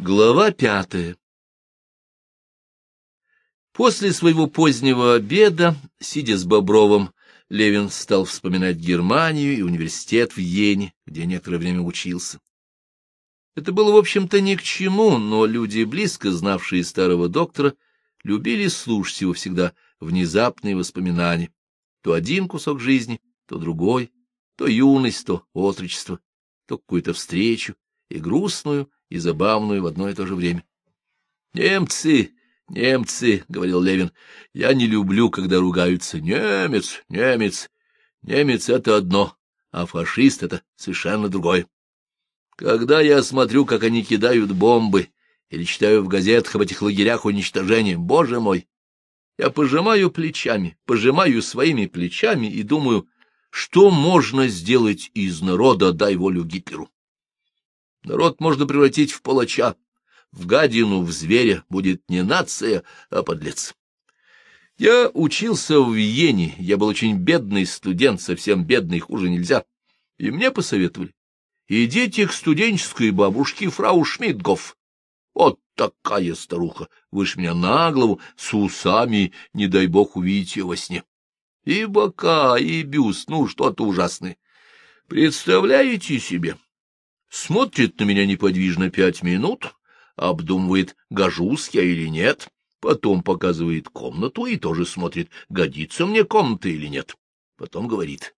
Глава пятая После своего позднего обеда, сидя с Бобровым, Левин стал вспоминать Германию и университет в Йене, где некоторое время учился. Это было, в общем-то, ни к чему, но люди, близко знавшие старого доктора, любили слушать его всегда внезапные воспоминания. То один кусок жизни, то другой, то юность, то отрочество, то какую-то встречу, и грустную, и забавную в одно и то же время. «Немцы, немцы», — говорил Левин, — «я не люблю, когда ругаются. Немец, немец, немец — это одно, а фашист — это совершенно другое. Когда я смотрю, как они кидают бомбы, или читаю в газетах об этих лагерях уничтожения, боже мой, я пожимаю плечами, пожимаю своими плечами и думаю, что можно сделать из народа, дай волю Гитлеру. Народ можно превратить в палача, в гадину, в зверя, будет не нация, а подлец. Я учился в Виене, я был очень бедный студент, совсем бедный, хуже нельзя, и мне посоветовали. Идите к студенческой бабушке фрау Шмидгоф. Вот такая старуха, выше меня на голову, с усами, не дай бог увидеть ее во сне. И бока, и бюст, ну, что-то ужасное. Представляете себе? Смотрит на меня неподвижно пять минут, обдумывает, гожусь я или нет, потом показывает комнату и тоже смотрит, годится мне комната или нет. Потом говорит,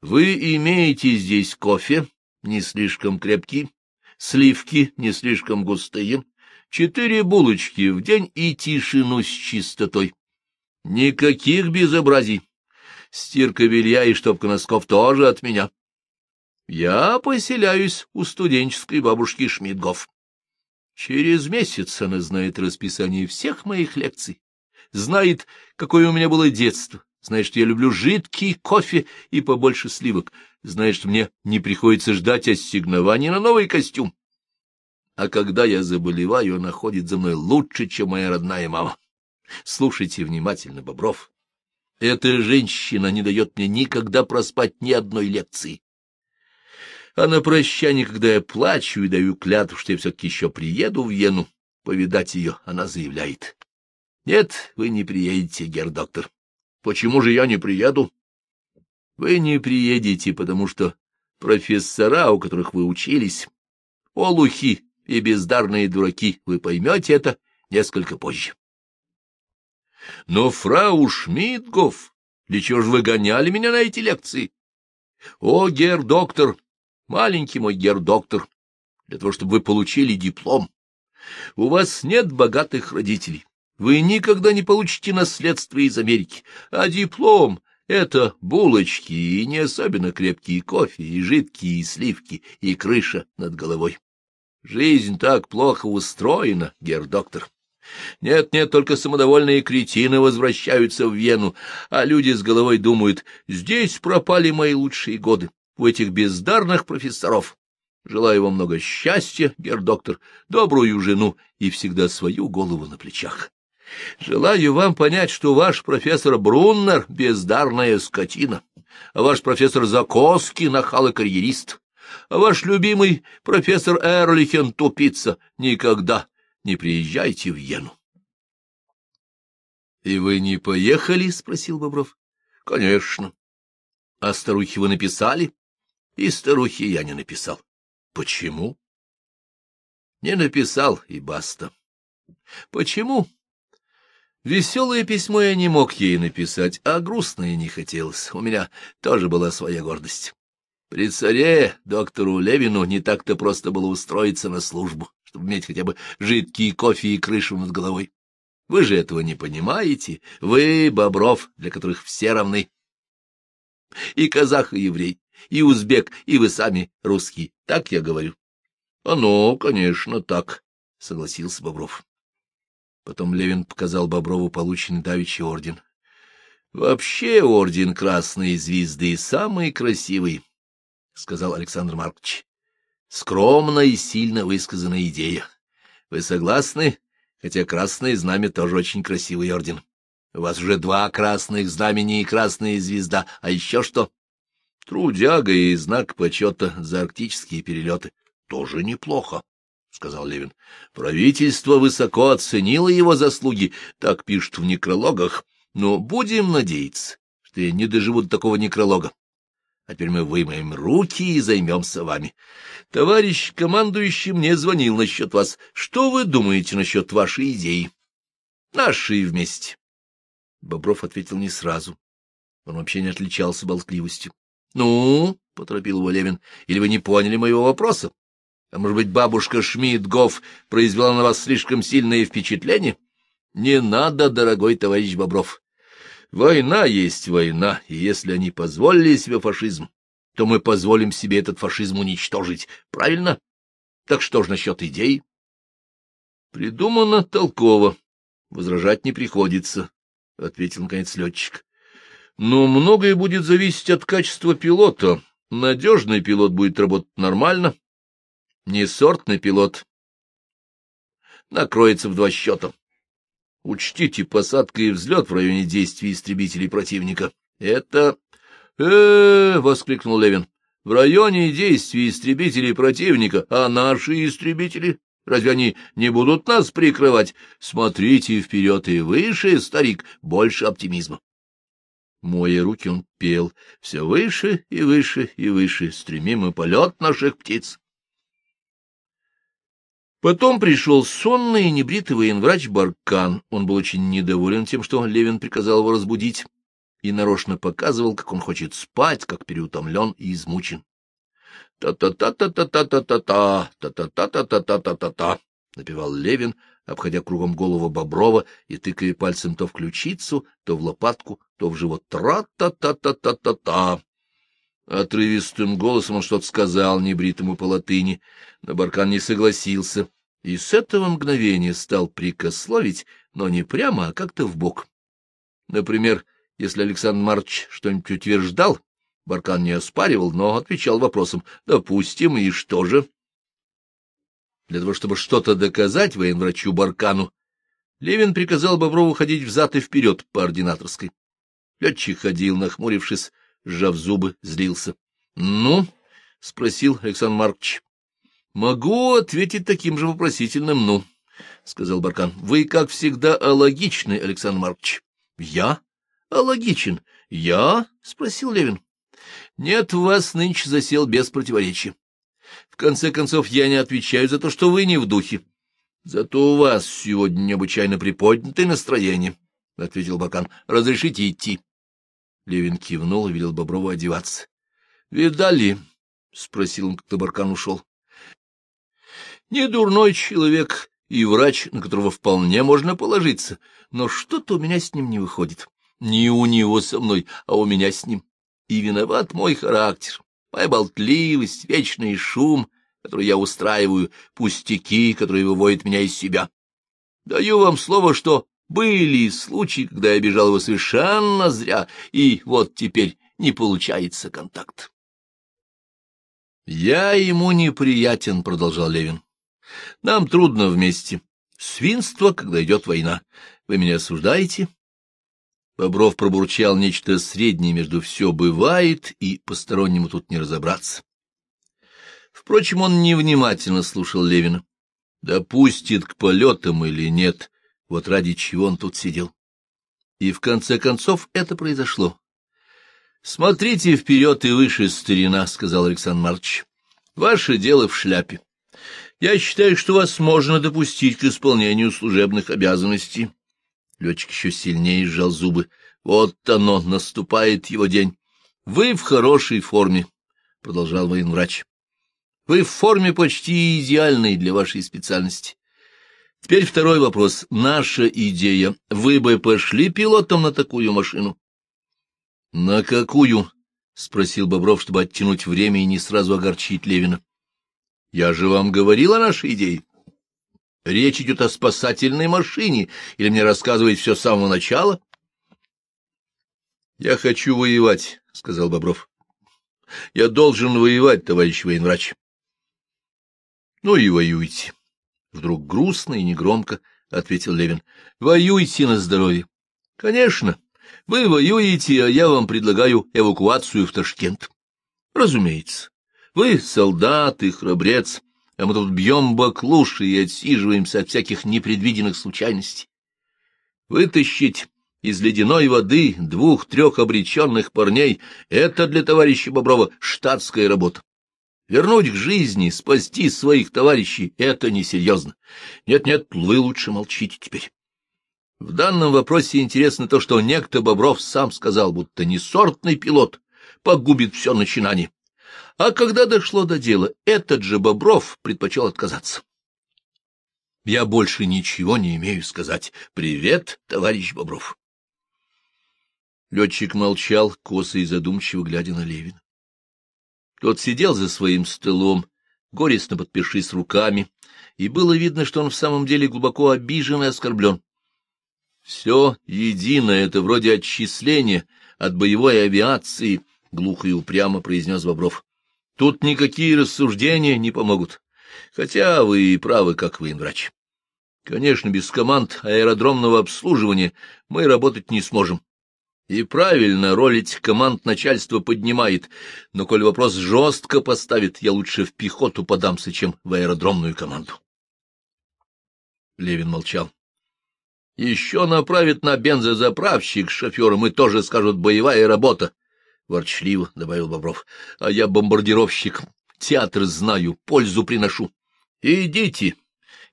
вы имеете здесь кофе, не слишком крепкий, сливки не слишком густые, четыре булочки в день и тишину с чистотой. Никаких безобразий. Стирка белья и штопка носков тоже от меня. Я поселяюсь у студенческой бабушки Шмидгов. Через месяц она знает расписание всех моих лекций, знает, какое у меня было детство, знает, что я люблю жидкий кофе и побольше сливок, знает, что мне не приходится ждать ассигнования на новый костюм. А когда я заболеваю, она ходит за мной лучше, чем моя родная мама. Слушайте внимательно, Бобров. Эта женщина не дает мне никогда проспать ни одной лекции. А на прощание, когда я плачу и даю клятву, что я все-таки еще приеду в Вену повидать ее, она заявляет. — Нет, вы не приедете, герр-доктор. — Почему же я не приеду? — Вы не приедете, потому что профессора, у которых вы учились, олухи и бездарные дураки, вы поймете это несколько позже. — Но, фрау Шмидгоф, для чего же вы гоняли меня на эти лекции? — О, герр-доктор, Маленький мой гер-доктор, для того, чтобы вы получили диплом. У вас нет богатых родителей. Вы никогда не получите наследство из Америки, а диплом — это булочки и не особенно крепкие кофе, и жидкие сливки, и крыша над головой. Жизнь так плохо устроена, гер-доктор. Нет-нет, только самодовольные кретины возвращаются в Вену, а люди с головой думают, здесь пропали мои лучшие годы у этих бездарных профессоров. Желаю вам много счастья, герр-доктор, добрую жену и всегда свою голову на плечах. Желаю вам понять, что ваш профессор Бруннер — бездарная скотина, а ваш профессор Закоски — нахал и карьерист, а ваш любимый профессор Эрлихен — тупица. Никогда не приезжайте в Йену. — И вы не поехали? — спросил Бобров. — Конечно. — А старухи вы написали? И старухе я не написал. Почему? Не написал, и баста. Почему? Веселое письмо я не мог ей написать, а грустное не хотелось. У меня тоже была своя гордость. При царе доктору Левину не так-то просто было устроиться на службу, чтобы иметь хотя бы жидкий кофе и крышу над головой. Вы же этого не понимаете. Вы, Бобров, для которых все равны. И казах, и еврей и узбек, и вы сами русский. Так я говорю? — Оно, конечно, так, — согласился Бобров. Потом Левин показал Боброву полученный давичий орден. — Вообще орден Красной Звезды самый красивый, — сказал Александр Маркович. — Скромная и сильно высказанная идея. Вы согласны? Хотя Красное Знамя тоже очень красивый орден. У вас уже два красных знамени и красная звезда. А еще что? Трудяга и знак почета за арктические перелеты. Тоже неплохо. — сказал Левин. — Правительство высоко оценило его заслуги, так пишут в некрологах, но будем надеяться, что я не доживу до такого некролога. А теперь мы вымоем руки и займемся вами. Товарищ командующий мне звонил насчет вас. Что вы думаете насчет вашей идеи? Наши вместе. Бобров ответил не сразу. Он вообще не отличался болтливостью. — Ну, — поторопил его Левин, — или вы не поняли моего вопроса? А может быть, бабушка Шмидт-Гофф произвела на вас слишком сильное впечатление? Не надо, дорогой товарищ Бобров. Война есть война, и если они позволили себе фашизм, то мы позволим себе этот фашизм уничтожить. Правильно? Так что же насчет идей? Придумано толково. Возражать не приходится, — ответил, наконец, летчик. Но многое будет зависеть от качества пилота. Надежный пилот будет работать нормально. Несортный пилот накроется в два счета. Учтите посадка и взлет в районе действий истребителей противника. Это... э, воскликнул Левин. В районе действий истребителей противника, а наши истребители? Разве они не будут нас прикрывать? Смотрите вперед и выше, старик, больше оптимизма. Моя руки, он пел. Все выше и выше и выше стремим и полет наших птиц. Потом пришел сонный и небритый военврач Баркан. Он был очень недоволен тем, что Левин приказал его разбудить, и нарочно показывал, как он хочет спать, как переутомлен и измучен. «Та-та-та-та-та-та-та-та-та, та-та-та-та-та-та-та-та», — напевал Левин, обходя кругом голову Боброва и тыкая пальцем то в ключицу, то в лопатку, то в живот. «Тра-та-та-та-та-та-та». Отрывистым голосом он что-то сказал небритому по латыни, но Баркан не согласился, и с этого мгновения стал прикословить, но не прямо, а как-то вбок. Например, если Александр Марч что-нибудь утверждал, Баркан не оспаривал, но отвечал вопросом «Допустим, и что же?» Для того, чтобы что-то доказать военврачу Баркану, Левин приказал Боброву ходить взад и вперед по ординаторской. Летчик ходил, нахмурившись, сжав зубы, злился. — Ну? — спросил Александр Маркович. — Могу ответить таким же вопросительным «ну», — сказал Баркан. — Вы, как всегда, алогичны, Александр Маркович. — Я? Алогичен. — Я? — спросил Левин. — Нет, у вас нынче засел без противоречия. В конце концов, я не отвечаю за то, что вы не в духе. Зато у вас сегодня необычайно приподнятое настроение, — ответил Баркан. — Разрешите идти. Левин кивнул и велел Боброву одеваться. — Видали? — спросил он, когда Баркан ушел. — Не дурной человек и врач, на которого вполне можно положиться, но что-то у меня с ним не выходит. Не у него со мной, а у меня с ним. И виноват мой характер, моя болтливость, вечный шум, который я устраиваю, пустяки, которые выводят меня из себя. Даю вам слово, что были случаи, когда я бежал его совершенно зря, и вот теперь не получается контакт. «Я ему неприятен», — продолжал Левин. «Нам трудно вместе. Свинство, когда идет война. Вы меня осуждаете?» Бобров пробурчал нечто среднее между «все бывает» и «постороннему тут не разобраться». Впрочем, он невнимательно слушал Левина. Допустит к полетам или нет, вот ради чего он тут сидел. И в конце концов это произошло. — Смотрите вперед и выше, старина, — сказал Александр Марч. — Ваше дело в шляпе. Я считаю, что вас можно допустить к исполнению служебных обязанностей. Летчик еще сильнее сжал зубы. Вот оно, наступает его день. Вы в хорошей форме, — продолжал военврач. Вы в форме почти идеальной для вашей специальности. Теперь второй вопрос. Наша идея. Вы бы пошли пилотом на такую машину? — На какую? — спросил Бобров, чтобы оттянуть время и не сразу огорчить Левина. — Я же вам говорил о нашей идее. Речь идет о спасательной машине, или мне рассказывать все с самого начала? — Я хочу воевать, — сказал Бобров. — Я должен воевать, товарищ военврач. — Ну и воюйте. Вдруг грустно и негромко ответил Левин. — Воюйте на здоровье. — Конечно. Вы воюете, а я вам предлагаю эвакуацию в Ташкент. — Разумеется. Вы солдат и храбрец, а мы тут бьем баклуши и отсиживаемся от всяких непредвиденных случайностей. Вытащить из ледяной воды двух-трех обреченных парней — это для товарища Боброва штатская работа. Вернуть к жизни, спасти своих товарищей — это несерьезно. Нет-нет, вы лучше молчите теперь. В данном вопросе интересно то, что некто Бобров сам сказал, будто несортный пилот погубит все начинание. А когда дошло до дела, этот же Бобров предпочел отказаться. Я больше ничего не имею сказать. Привет, товарищ Бобров. Летчик молчал, косо и задумчиво глядя на Левина. Тот сидел за своим столом, горестно подпершись руками, и было видно, что он в самом деле глубоко обижен и оскорблен. Все единое — это вроде отчисления от боевой авиации, — глухо и упрямо произнес Бобров. Тут никакие рассуждения не помогут, хотя вы и правы, как военврач. Конечно, без команд аэродромного обслуживания мы работать не сможем. И правильно, роль этих команд начальство поднимает, но коль вопрос жестко поставит, я лучше в пехоту подамся, чем в аэродромную команду. Левин молчал. Еще направит на бензозаправщик шофером и тоже скажут «боевая работа», ворчливо добавил Бобров. — А я бомбардировщик, театр знаю, пользу приношу. — Идите,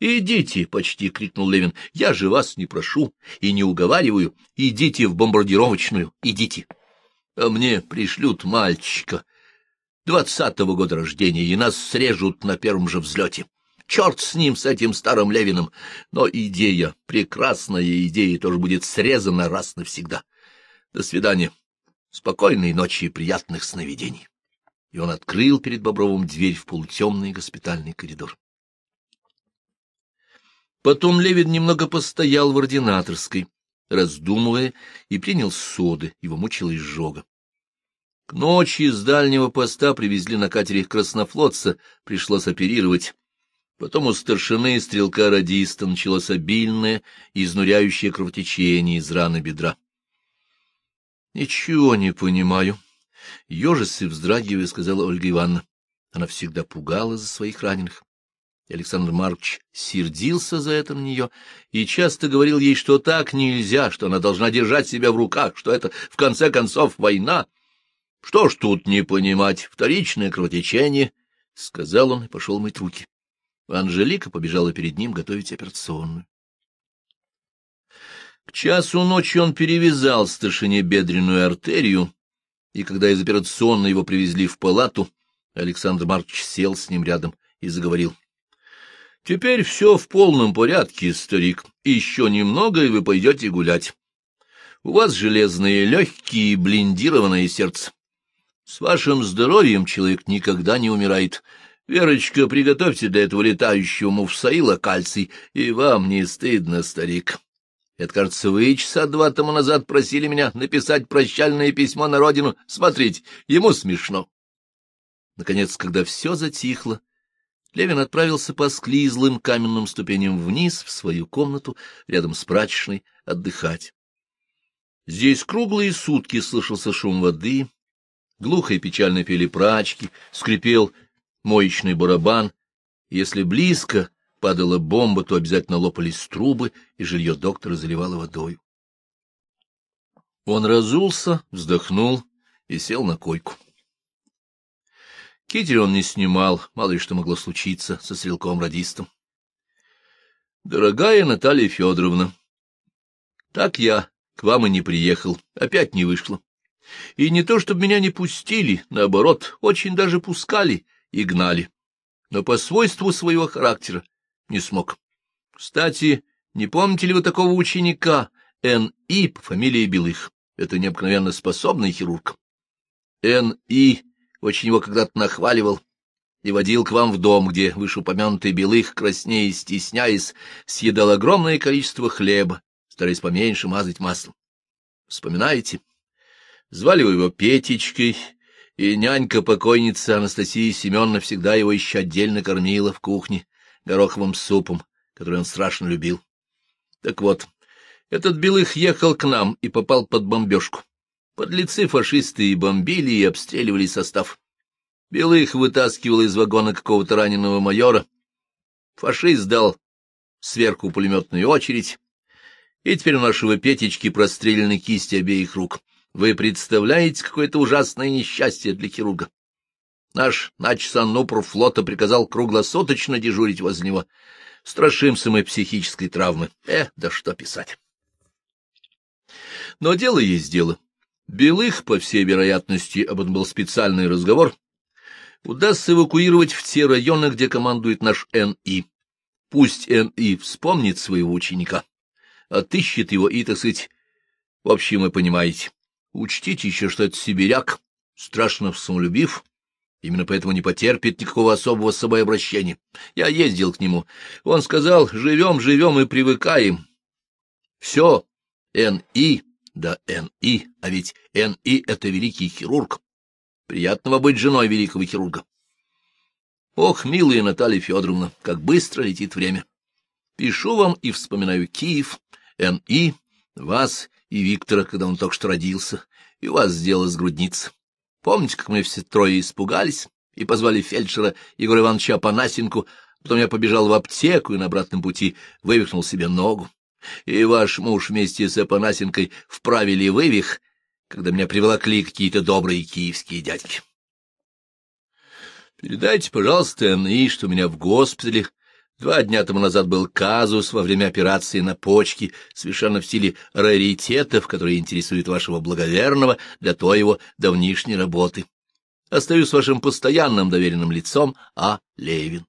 идите, — почти крикнул Левин. — Я же вас не прошу и не уговариваю. Идите в бомбардировочную, идите. А мне пришлют мальчика двадцатого года рождения, и нас срежут на первом же взлете. Черт с ним, с этим старым Левиным. Но идея, прекрасная идея, тоже будет срезана раз навсегда. До свидания. Спокойной ночи и приятных сновидений. И он открыл перед Бобровым дверь в полутемный госпитальный коридор. Потом Левин немного постоял в ординаторской, раздумывая, и принял соды, его мучила изжога. К ночи с дальнего поста привезли на катере краснофлотца, пришлось оперировать. Потом у старшины стрелка-радиста началось обильное, изнуряющее кровотечение из раны бедра. Ничего не понимаю. Ежись и вздрагивая, сказала Ольга Ивановна. Она всегда пугала за своих раненых. Александр Маркович сердился за это на нее и часто говорил ей, что так нельзя, что она должна держать себя в руках, что это, в конце концов, война. Что ж тут не понимать, вторичное кровотечение, — сказал он и пошел мыть руки. Анжелика побежала перед ним готовить операционную. К часу ночи он перевязал старшине бедренную артерию, и когда из операционной его привезли в палату, Александр Маркович сел с ним рядом и заговорил. — Теперь все в полном порядке, старик. Еще немного, и вы пойдете гулять. У вас железные легкие и блиндированное сердце. С вашим здоровьем человек никогда не умирает. Верочка, приготовьте для этого летающего муфсаила кальций, и вам не стыдно, старик. Это, кажется, вы часа два тому назад просили меня написать прощальное письмо на родину. Смотрите, ему смешно. Наконец, когда все затихло, Левин отправился по склизлым каменным ступеням вниз в свою комнату рядом с прачечной отдыхать. Здесь круглые сутки слышался шум воды, глухо и печально пели прачки, скрипел моечный барабан. Если близко, падала бомба, то обязательно лопались трубы, и жилье доктора заливало водой. Он разулся, вздохнул и сел на койку. Китель он не снимал, мало ли что могло случиться со стрелком-радистом. «Дорогая Наталья Федоровна, так я к вам и не приехал, опять не вышло. И не то, чтобы меня не пустили, наоборот, очень даже пускали и гнали. Но по свойству своего характера не смог. Кстати, не помните ли вы такого ученика, Н.И. по фамилии Белых? Это необыкновенно способный хирург. Н.И. очень его когда-то нахваливал и водил к вам в дом, где вышеупомянутый Белых, краснея и стесняясь, съедал огромное количество хлеба, стараясь поменьше мазать маслом. Вспоминаете? Звали его Петечкой, и нянька-покойница Анастасия Семеновна всегда его еще отдельно кормила в кухне, гороховым супом, который он страшно любил. Так вот, этот Белых ехал к нам и попал под бомбежку. Подлецы фашисты и бомбили, и обстреливали состав. Белых вытаскивал из вагона какого-то раненого майора, Фашист дал сверху пулеметную очередь, и теперь у нашего Петечки прострелены кисти обеих рук. Вы представляете, какое-то ужасное несчастье для хирурга? Наш начсанупр флота приказал круглосуточно дежурить возле него. Страшимся мы психической травмы. Э, да что писать. Но дело есть дело. Белых, по всей вероятности, об этом был специальный разговор, удастся эвакуировать в те районы, где командует наш Н.И. Пусть Н.И. вспомнит своего ученика, отыщет его и, так сказать, в общем, вы понимаете. Учтите еще, что это сибиряк, страшно самолюбив, именно поэтому не потерпит никакого особого с собой обращения. Я ездил к нему. Он сказал, живем, живем и привыкаем. Все, Н.И. да Н.И., а ведь Н.И. — это великий хирург. Приятного быть женой великого хирурга. Ох, милая Наталья Федоровна, как быстро летит время. Пишу вам и вспоминаю Киев, Н.И., вас и Виктора, когда он только что родился, и у вас сделалась грудница. Помните, как мы все трое испугались и позвали фельдшера Егора Ивановича Панасенку, потом я побежал в аптеку и на обратном пути вывихнул себе ногу. И ваш муж вместе с Апанасенкой вправили вывих, когда меня приволокли какие-то добрые киевские дядьки. Передайте, пожалуйста, Энни, что меня в госпитале Два дня тому назад был казус во время операции на почке, совершенно в стиле раритетов, которые интересуют вашего благоверного для той его давнишней работы. Остаюсь вашим постоянным доверенным лицом А. Левин.